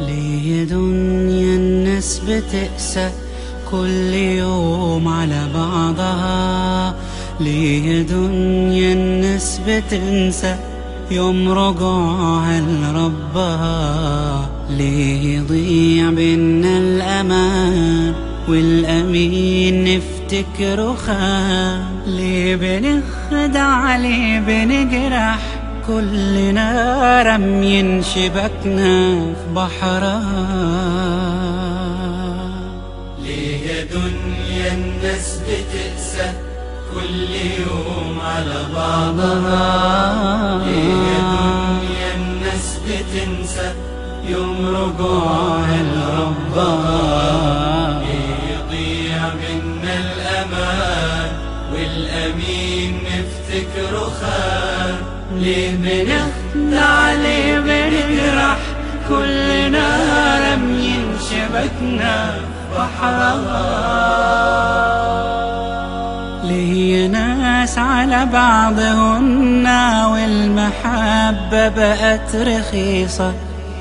ليه دنيا الناس بتقسى كل يوم على بعضها. ليه دنيا الناس بتنسى يوم رجوعها لربها. ليه يضيع بينا الأمان والأمين نفتكره خان؟ ليه بنخدع؟ ليه بنجرح؟ كلنا رمين شبكنا في بحرها ليه يا دنيا الناس بتقسى كل يوم على بعضها؟ ليه يا دنيا الناس بتنسى يوم رجوعها لربها؟ يضيع منا الأمان والأمين نفتكره خان ليه بنخدع ليه بنجرح كلنا رمين شبكنا بحرها ليه ناس على بعضهن والمحبة بقت رخيصة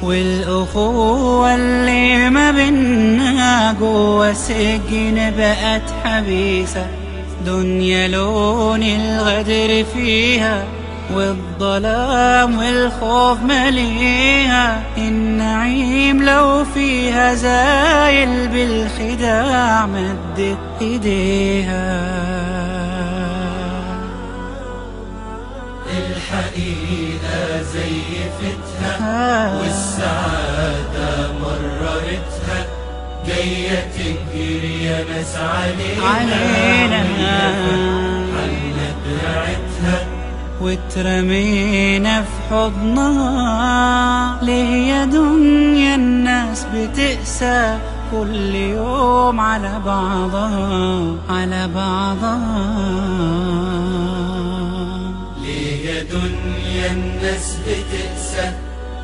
والأخوة اللي ما بينا جوا سجن بقت حبيسة. دنيا لون الغدر فيها والظلام والخوف مليها النعيم لو فيها زايل بالخداع مدت إيديها. الحقيقة زيفتها والسعادة مررتها جاية تجري يا ناس علينا. علينا. واترمينا في حضنها. ليه يا دنيا الناس بتقسى كل يوم على بعضها على بعضها؟ ليه يا دنيا الناس بتقسى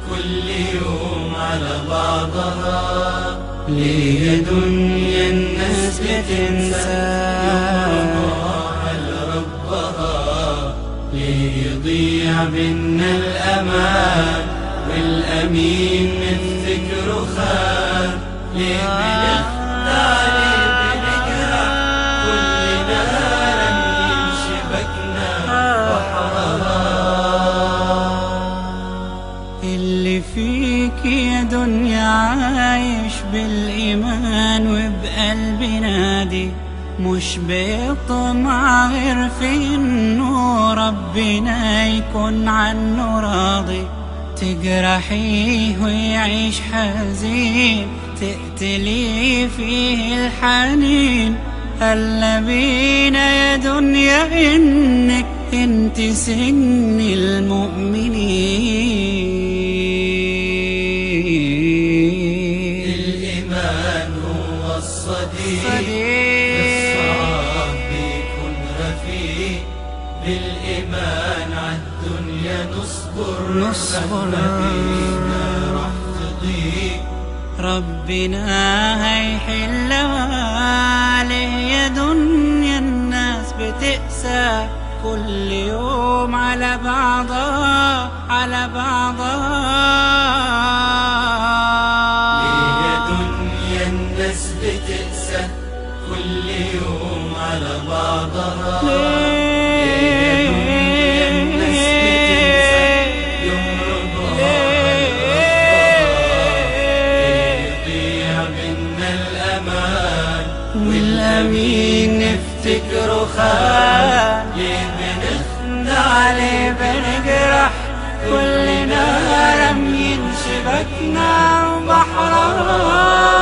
كل يوم على بعضها؟ ليه يا دنيا الناس بتنسى؟ يضيع منا الأمان والأمين نفتكره خان. ليه بنخدع ليه بنجرح كلنا رمين شبكنا بحرها اللي فيك يا دنيا عايش بالإيمان وبقلب نادي. مش بيطمع غير في إنه ربنا يكون عنه راضي. تجرحيه ويعيش حزين تقتلي فيه الحنين. هلا بينا يا دنيا إنك أنت سن المؤمنين. الإيمان هو رفيق بالإيمان عالدنيا نصبر نصبر. بينا راح تضيق ربنا هيحلها ليه يا دنيا الناس بتقسى كل يوم على بعضها على بعضها يضيع منا الأمان والأمين نفتكره خان ليه بنخدع ليه بنجرح كلنا رمين شبكنا بحرها